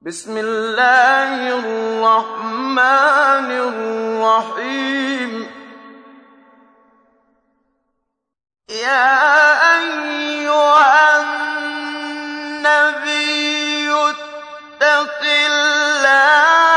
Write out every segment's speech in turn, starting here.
بسم الله الرحمن الرحيم. يا أيها النبي اتق الله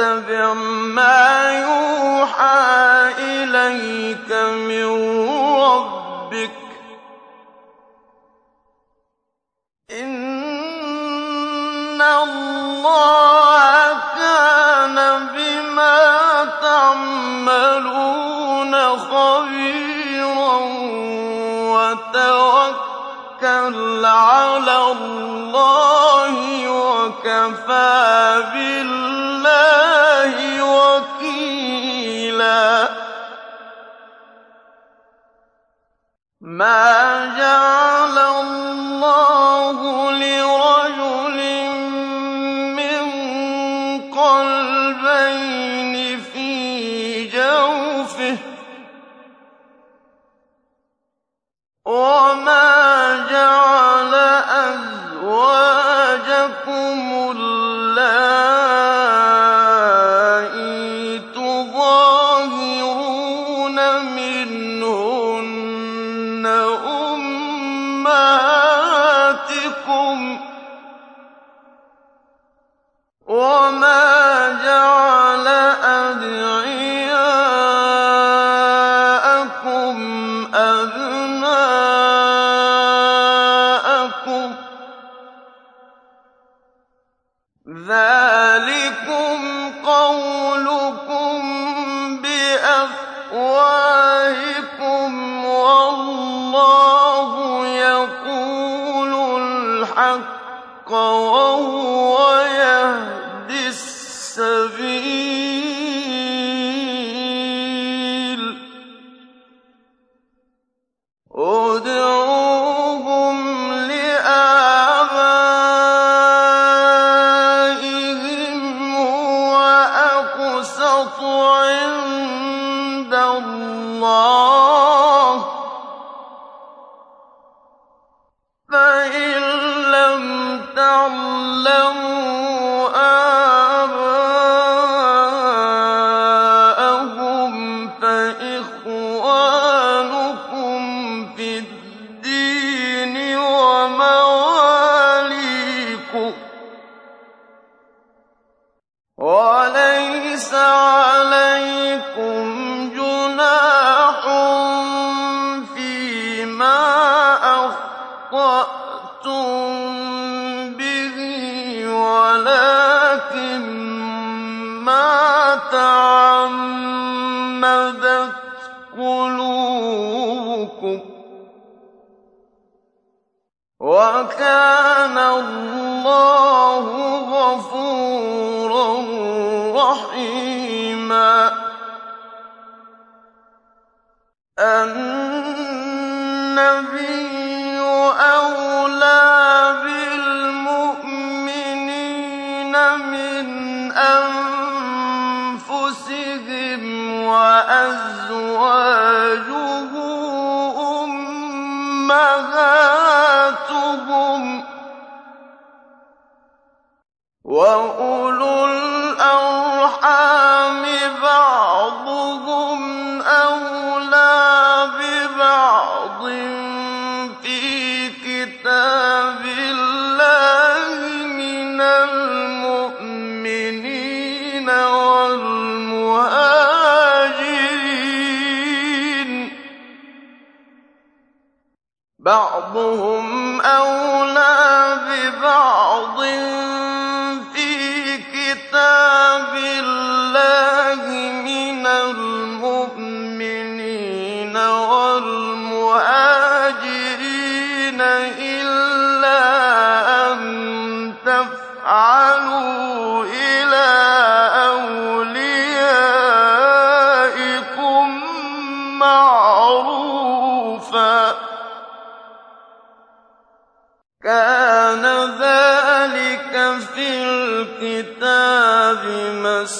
واتبع ما يوحى إليك من ربك. إن الله كان بما تعملون خبيرا وتوكل على الله وكفى بالله وكيلا. ما جعل الله لرسول وما أنفسهم وأزواجه أمهاتهم وأولو الأرحام بَعْضُهُمْ أَوْلَىٰ بِبَعْضٍ. الكتاب مسجدا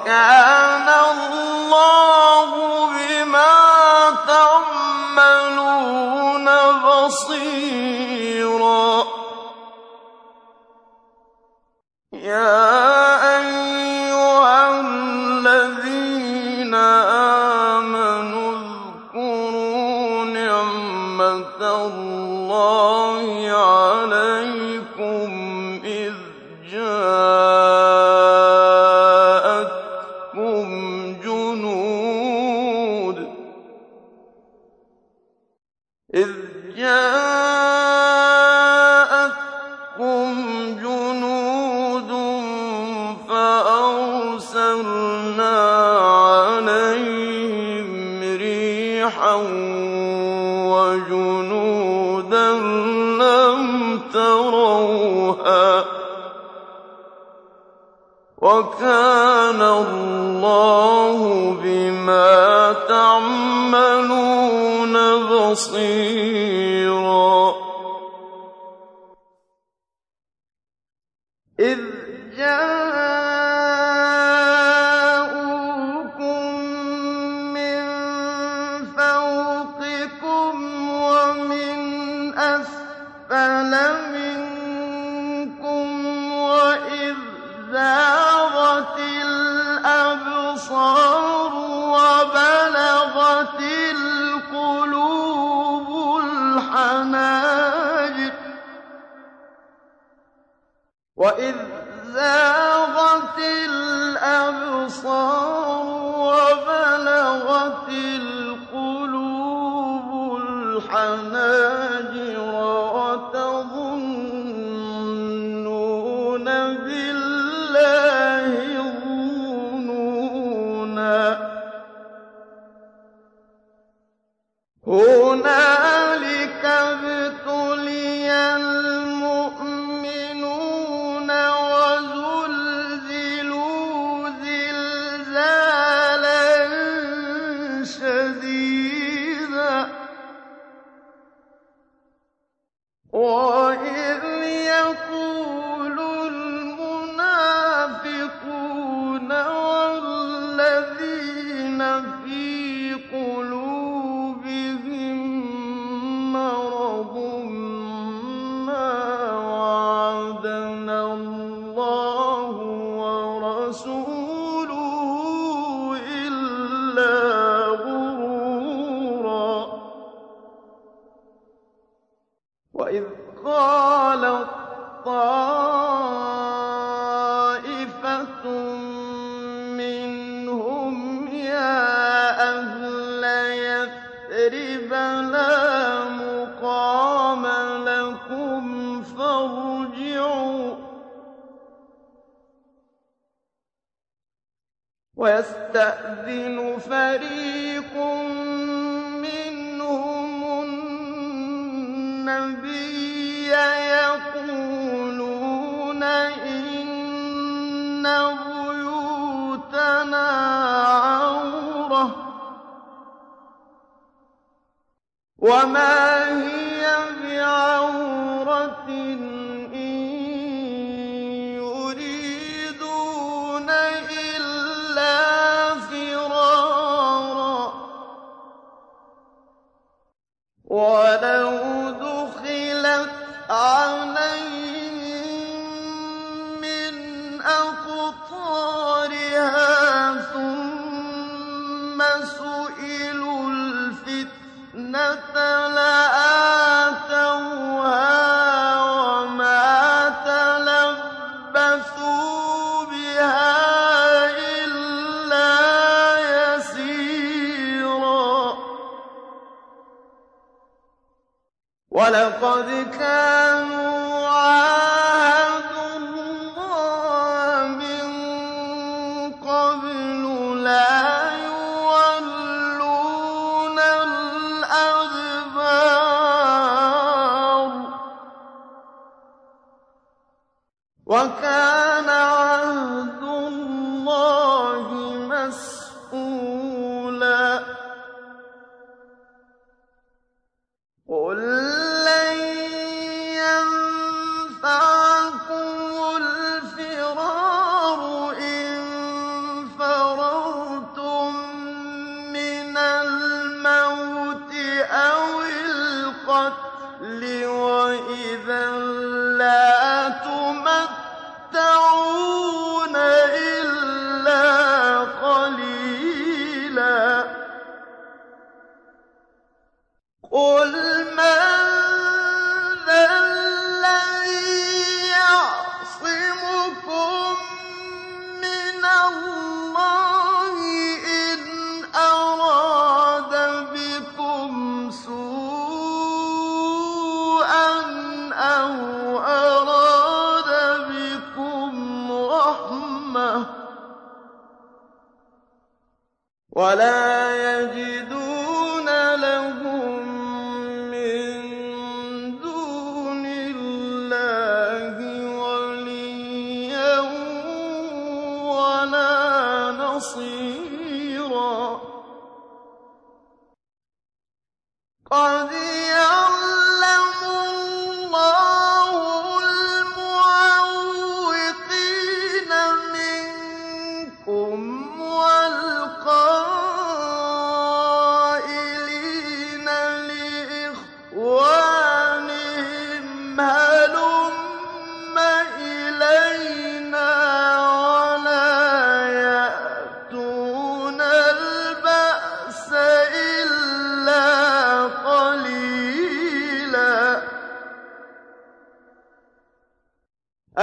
وكان إذ جاءتكم جنود عليهم ريحا وجنودا لم تروها وكان الله بصيرا في قلوبهم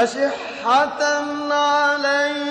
أَشِحَّةً عَلَيْكُمْ ۖ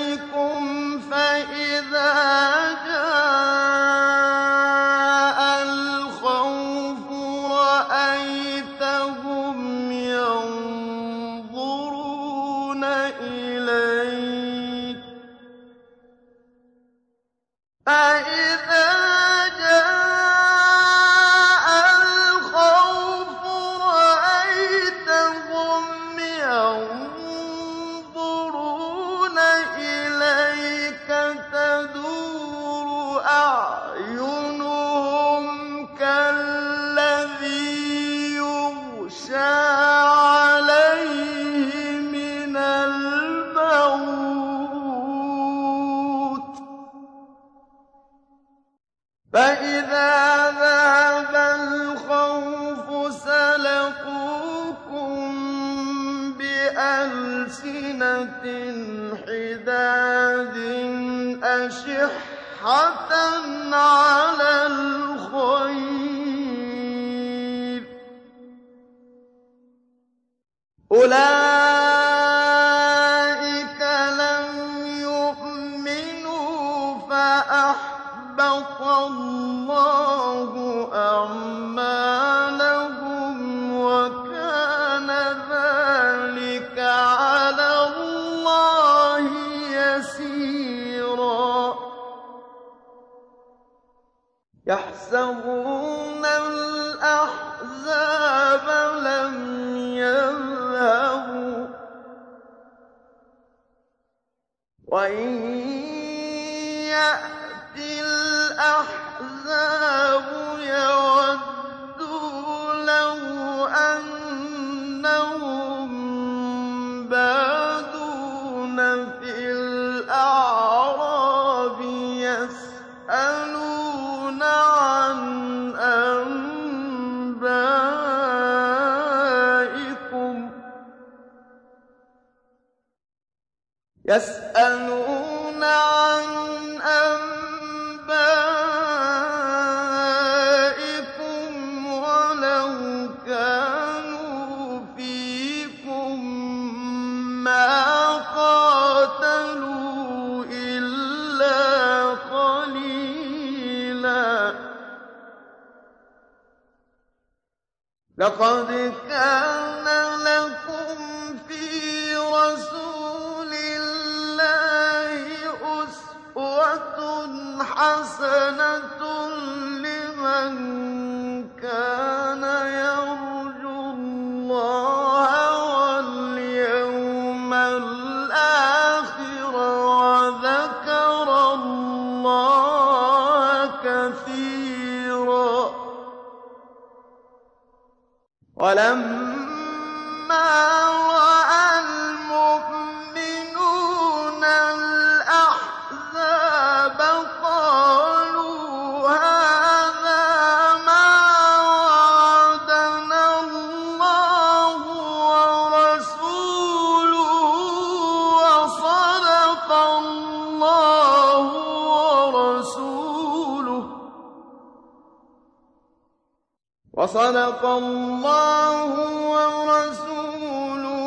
وصدق الله ورسوله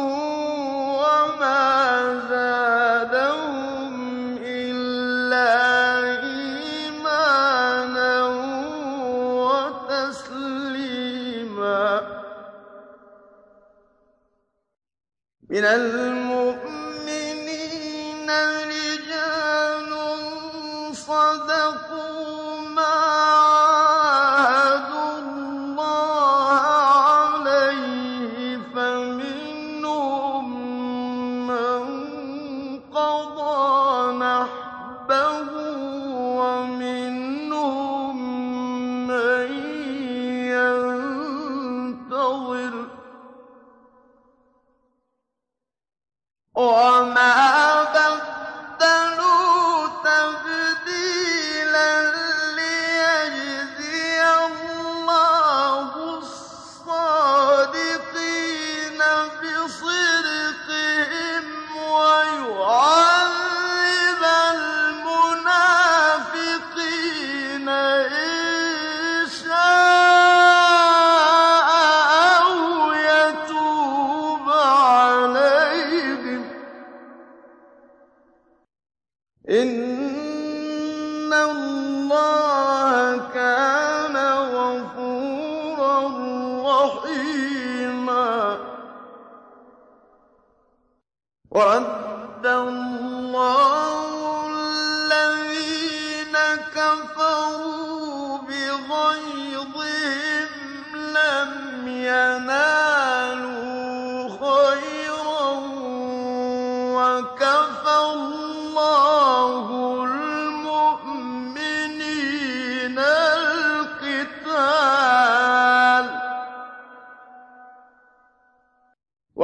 وما زادهم إلا إيمانا وتسليما. من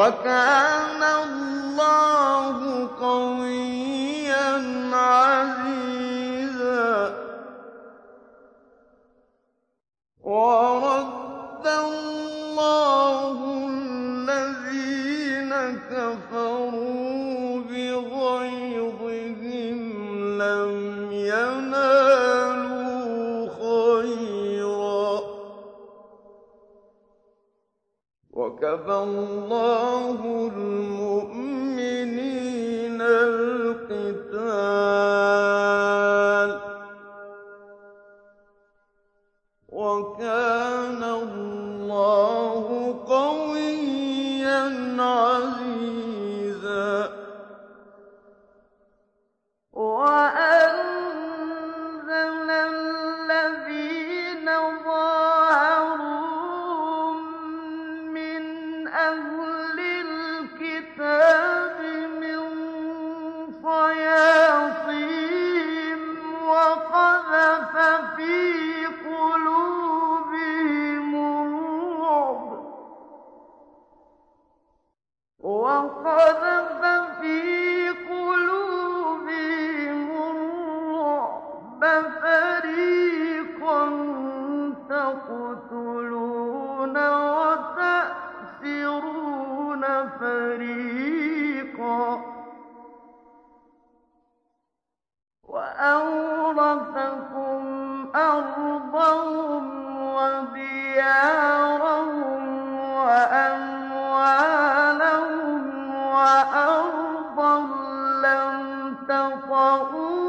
وكان فوقهم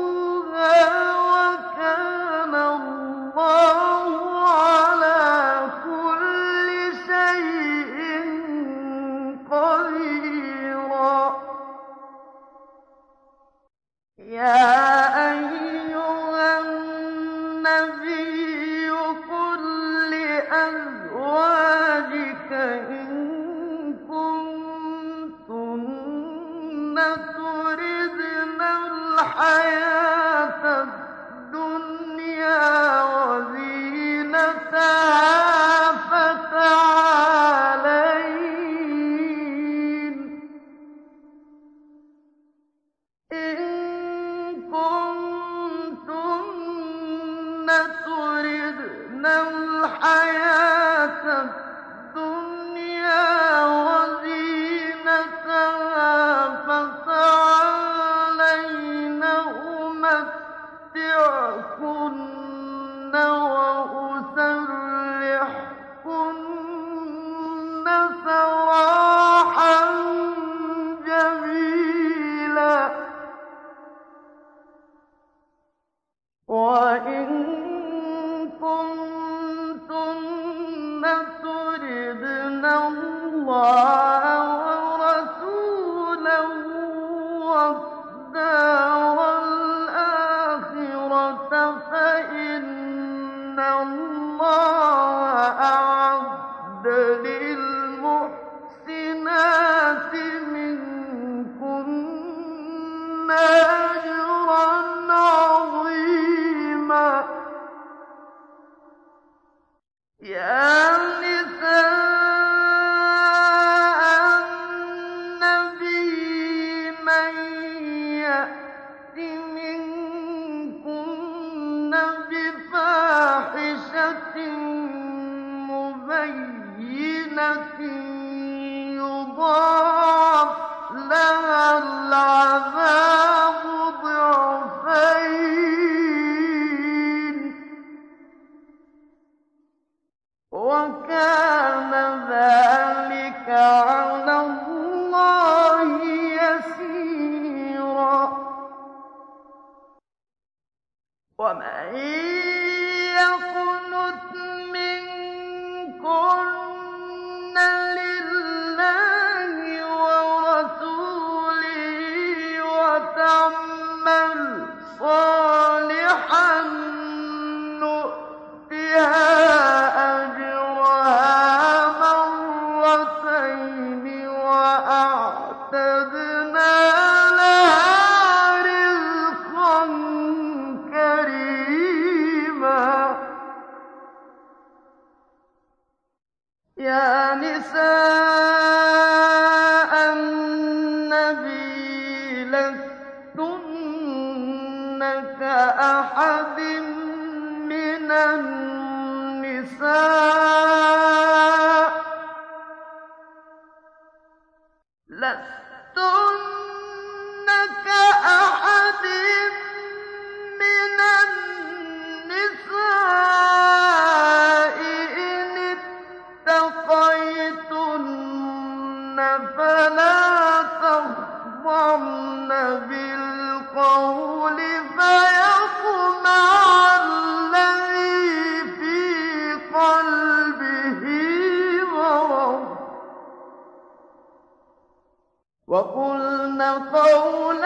فلا تخضعن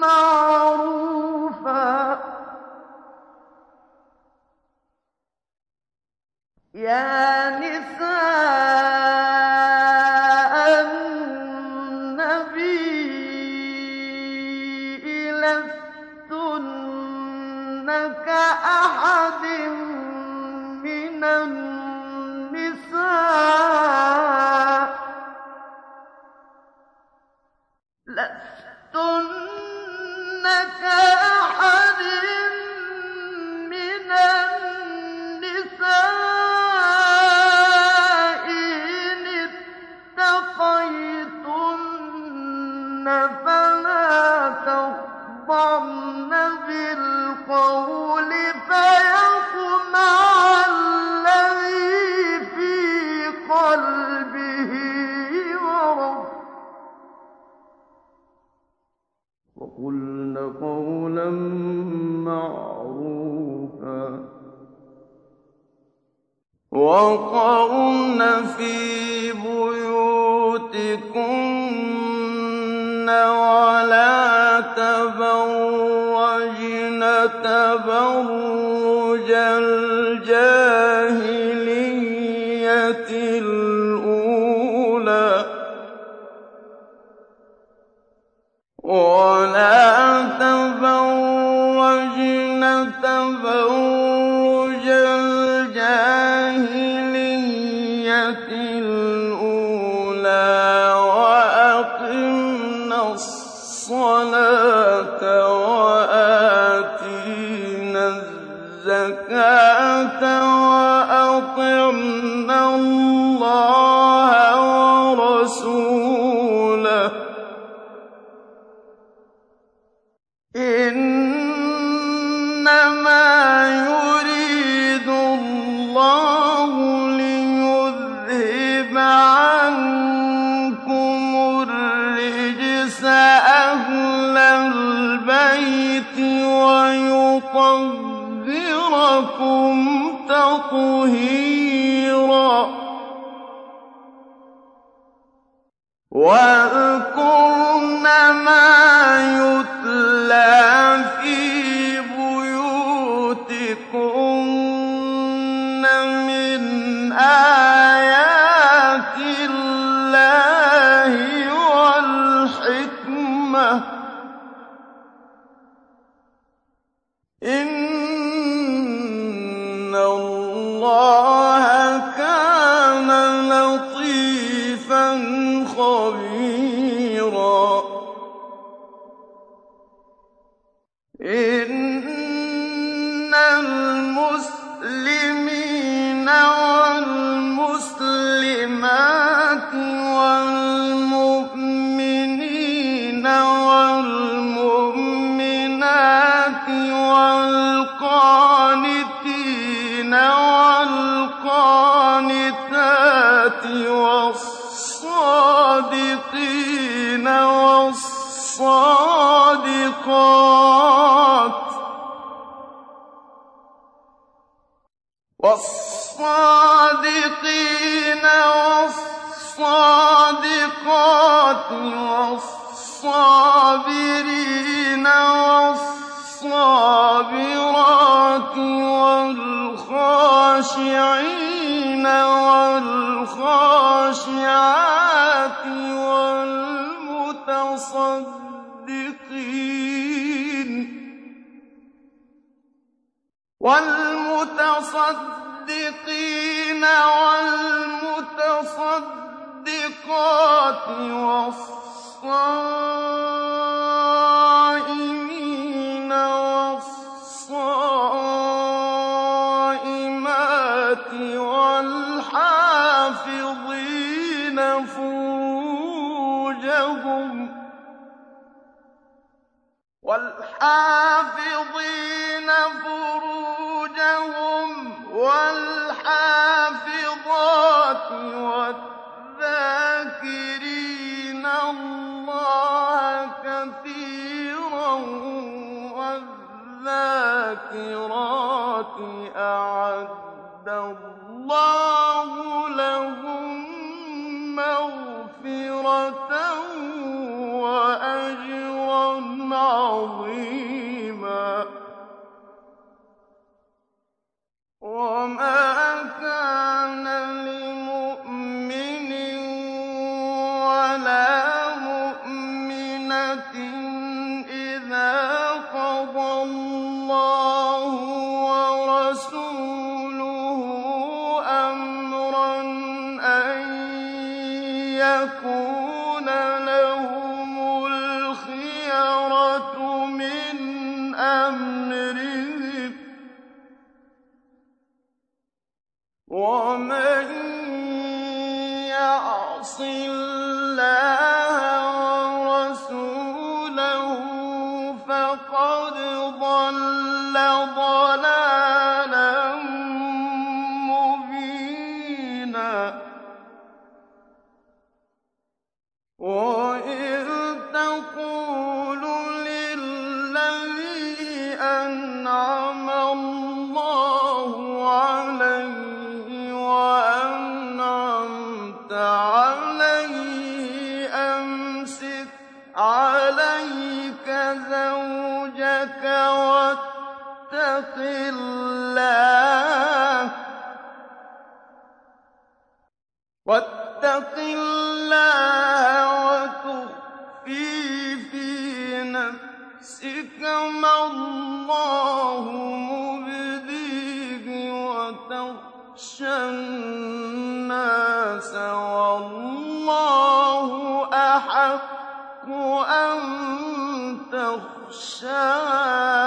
بالقول تَبَرُّجَ الْجَاهِلِيَّةِ وَأَطِعْنَ اللَّهَ وَرَسُولَهُ ۚ. إِنَّمَا يُرِيدُ اللَّهُ لِيُذْهِبَ عَنكُمُ الرِّجْسَ أَهْلَ الْبَيْتِ وَيُطَهِّرَكُمْ تَطْهِيرًا. وَاذْكُرْنَ مَا يُتْلَىٰ وَالصَّادِقَاتِ وَالصَّابِرِينَ وَالصَّابِرَاتِ وَالْخَاشِعِينَ وَالْمُتَصَدِّقِينَ وَالْمُتَصَدِّقَاتِ وَالصَّائِمِينَ وَالصَّائِمَاتِ وَالْحَافِظِينَ فُرُوجَهُمْ وَمَا فَقَدْ ضَلَّ ضَلَالًا تَخْشَاهُ ۖ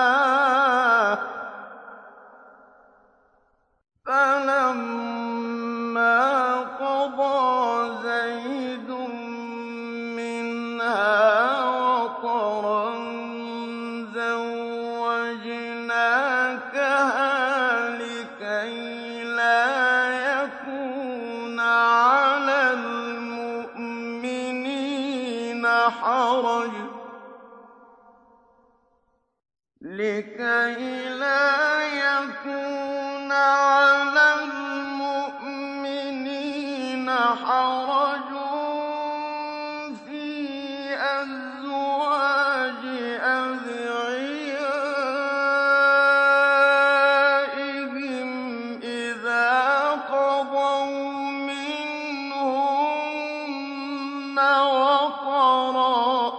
وَطَرًا ۚ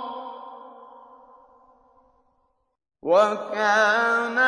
وَكَانَ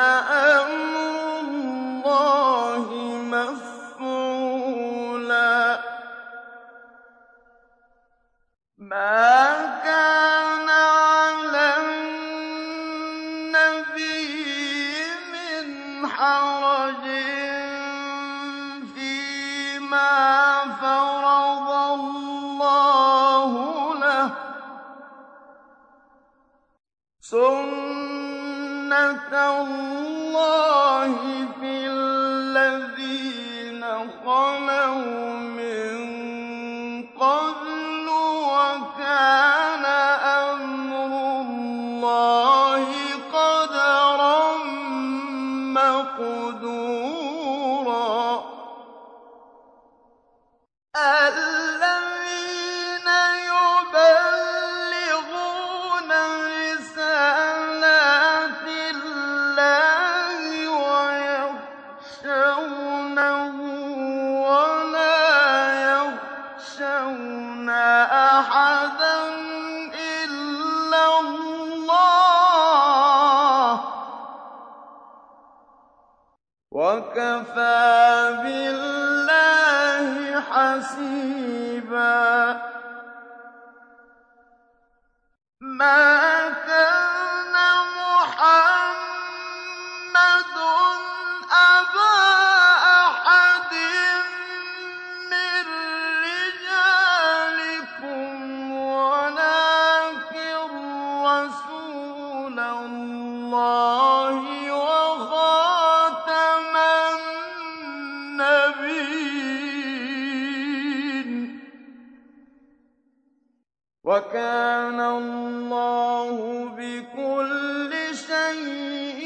وَكَانَ اللَّهُ بِكُلِّ شَيْءٍ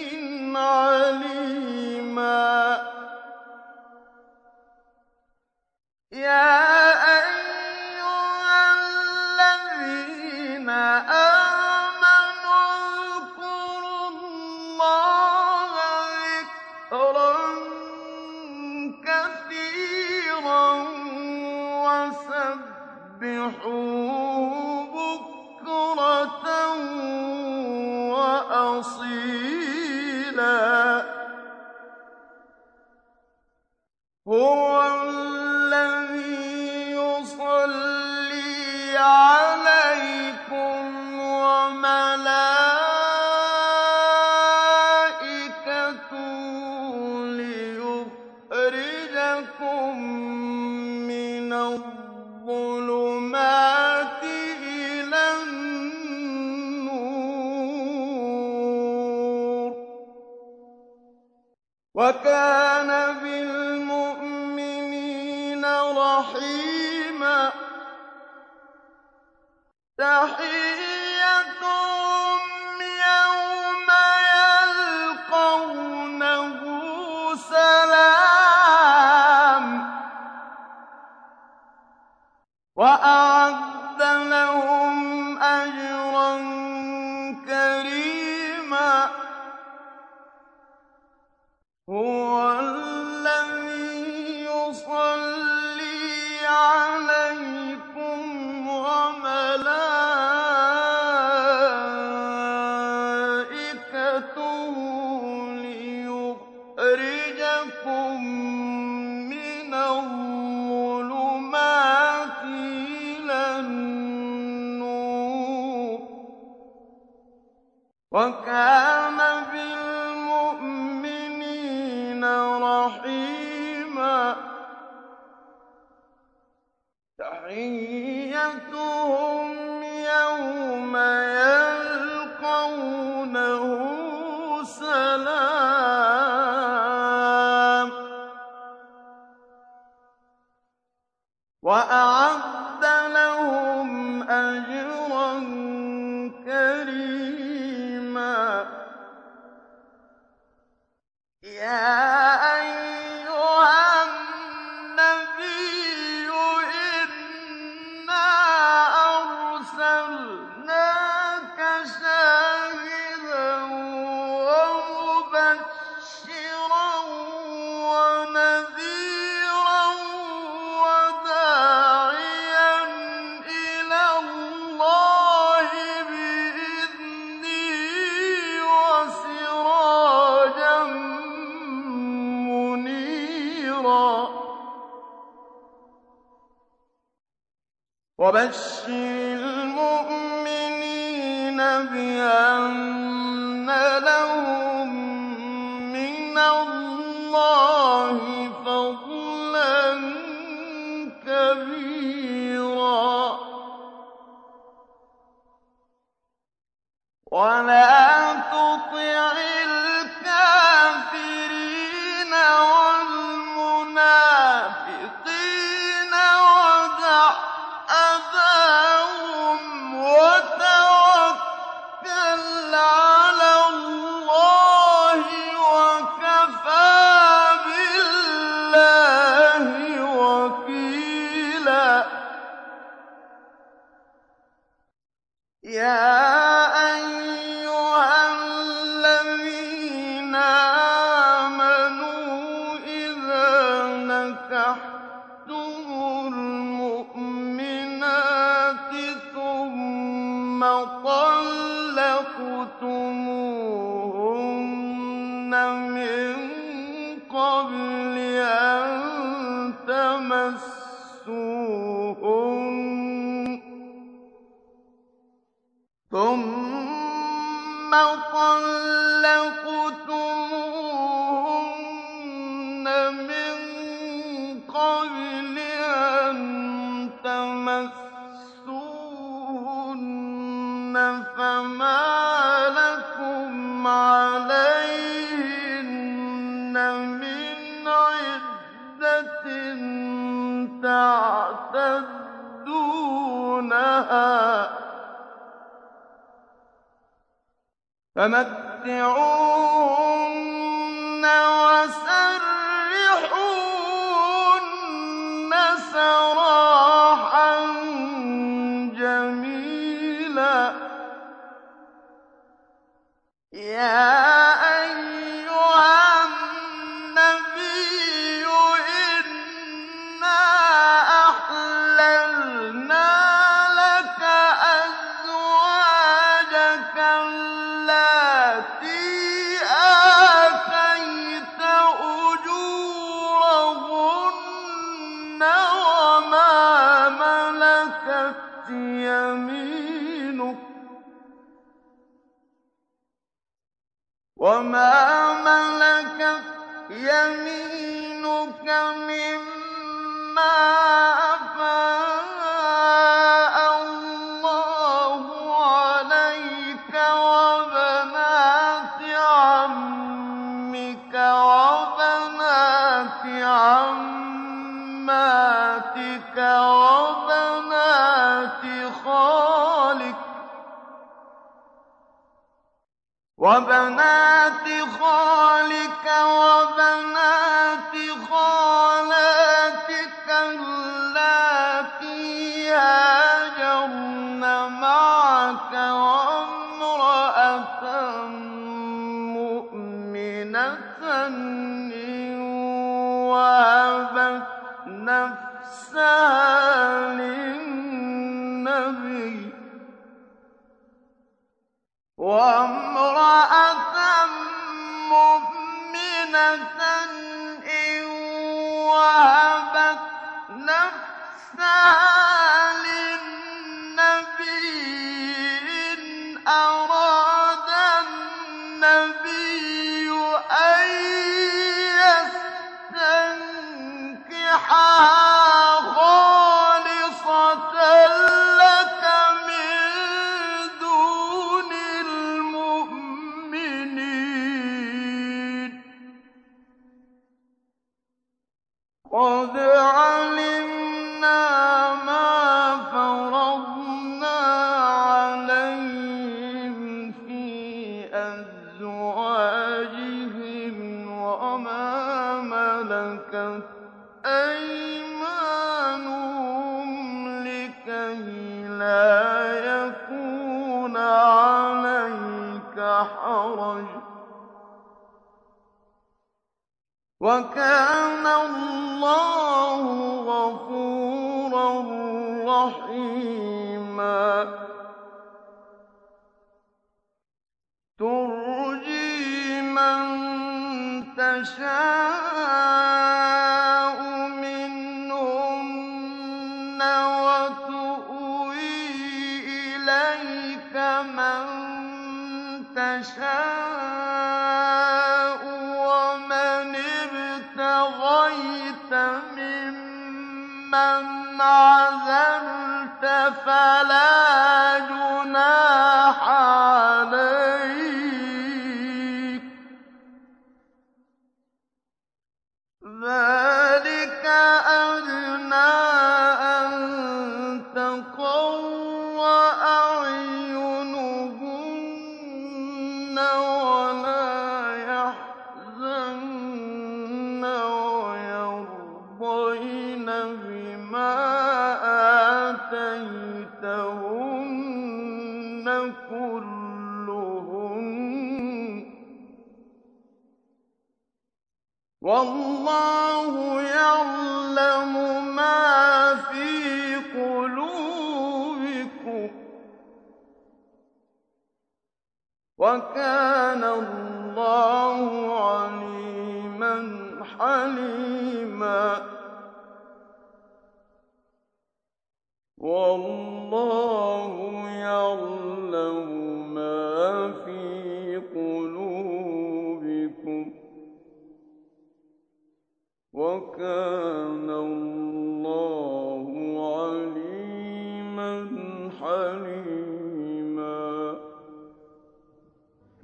عَلِيمًا. يَا وَبَشِّرِ فَمَتِّعُوهُنَّ وَمَا مَلَكَتْ يَمِينُكَ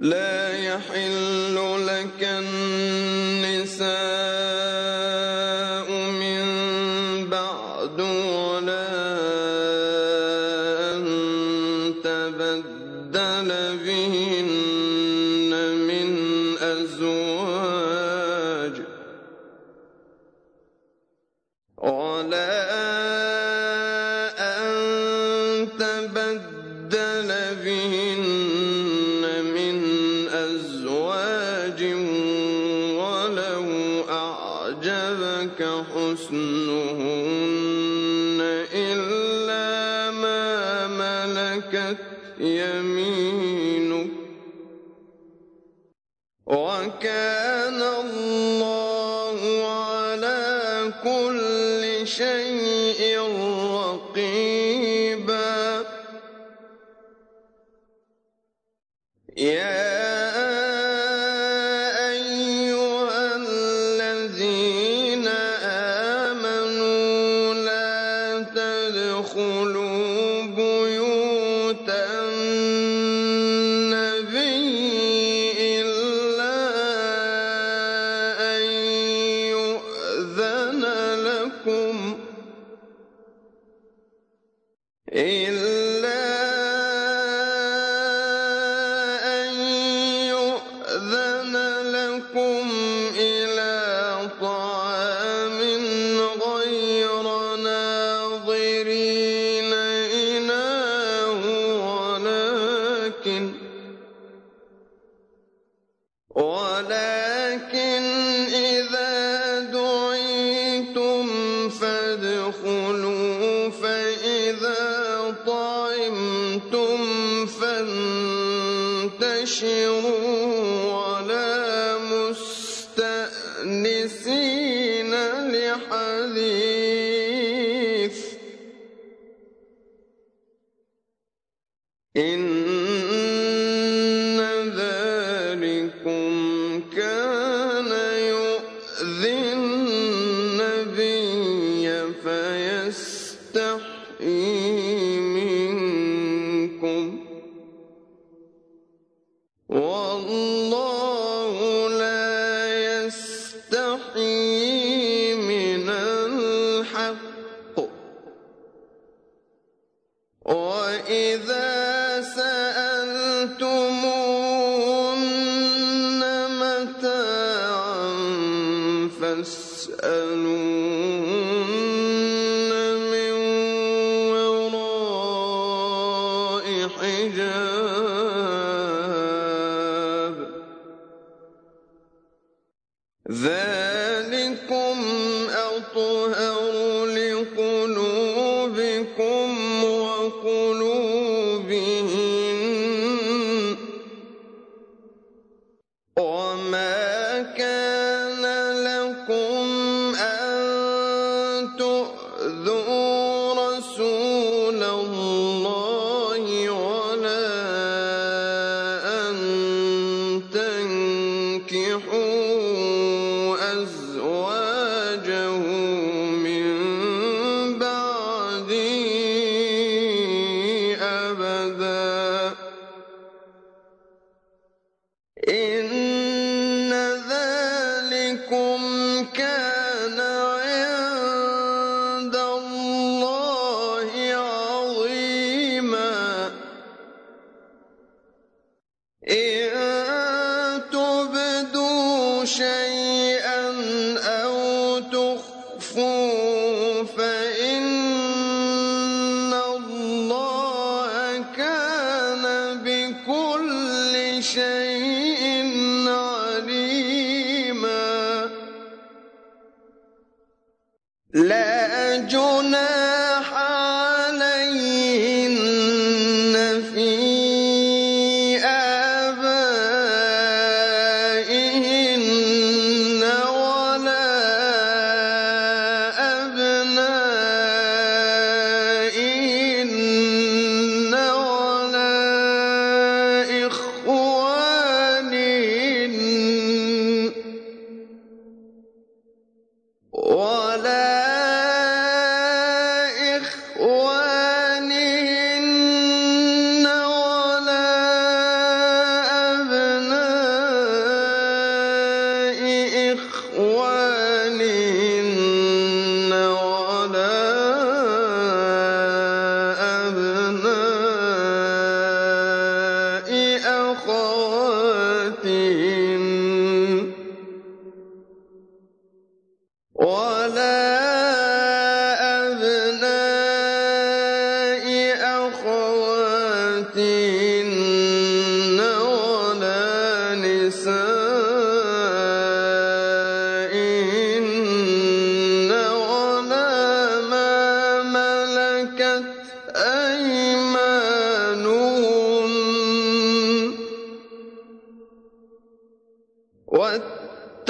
لَّا يَحِلُّ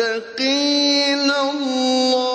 واتقين الله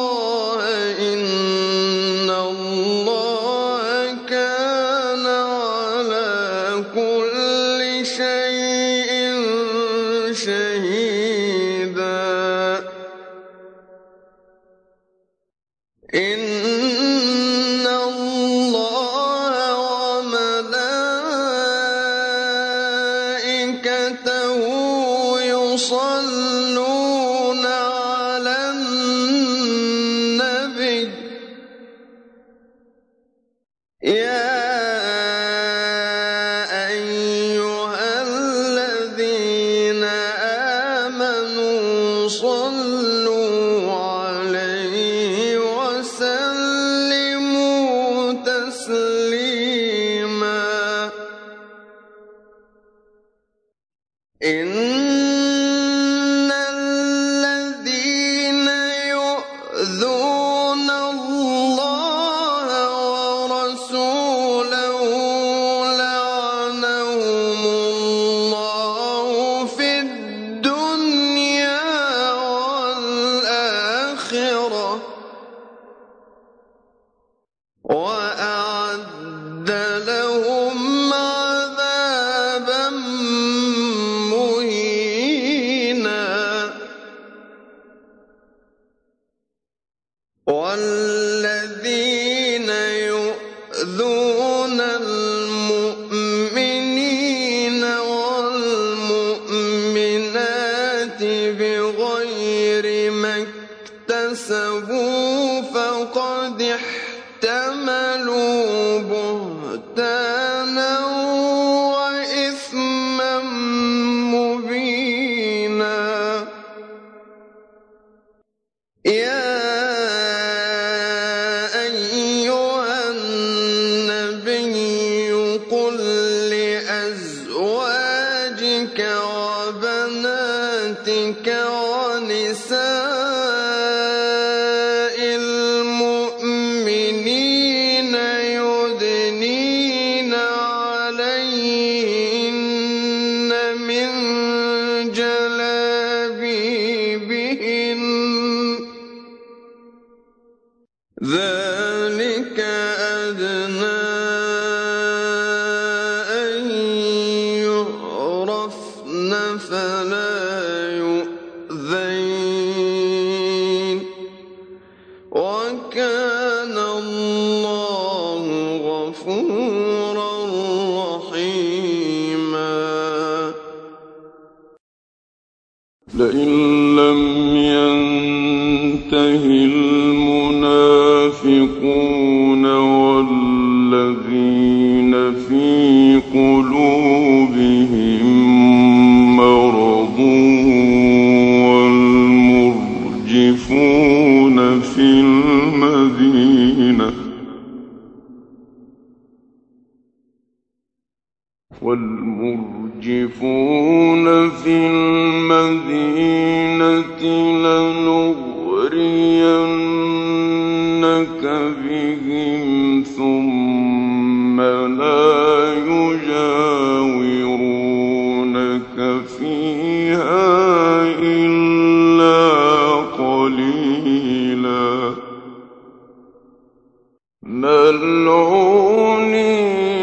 خذلوني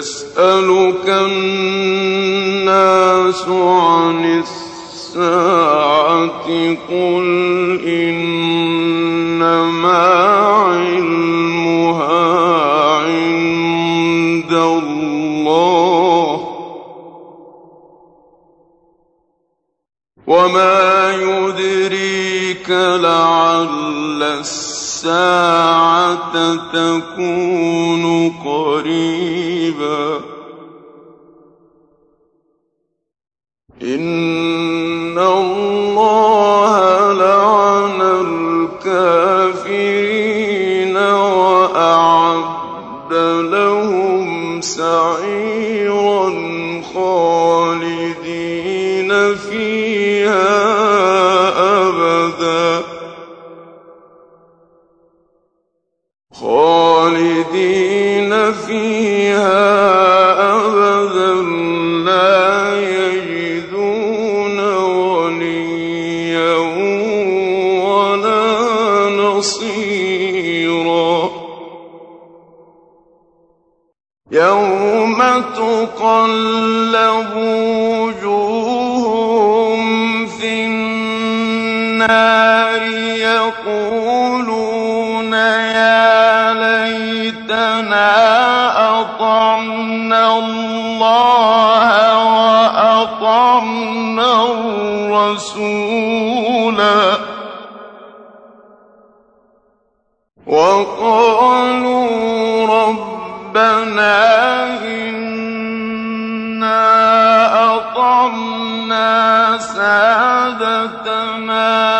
يسألك الناس عن الساعة قل إنما علمها عند الله وما يدريك لعل الساعة تكون قريبا. يوم تقلب وجوههم في النار يقولون يا ليتنا أطعنا الله وأطعنا الرسول عبادتنا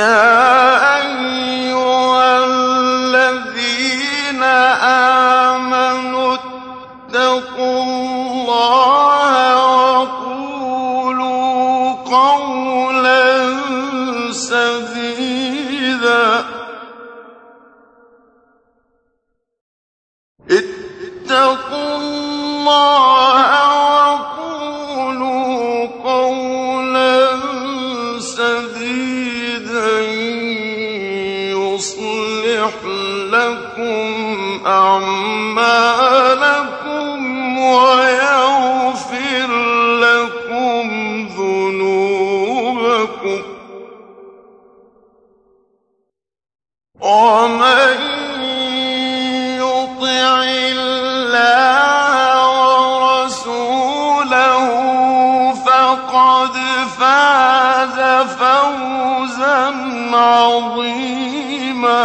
يا له فقد فاز فوزا عظيما.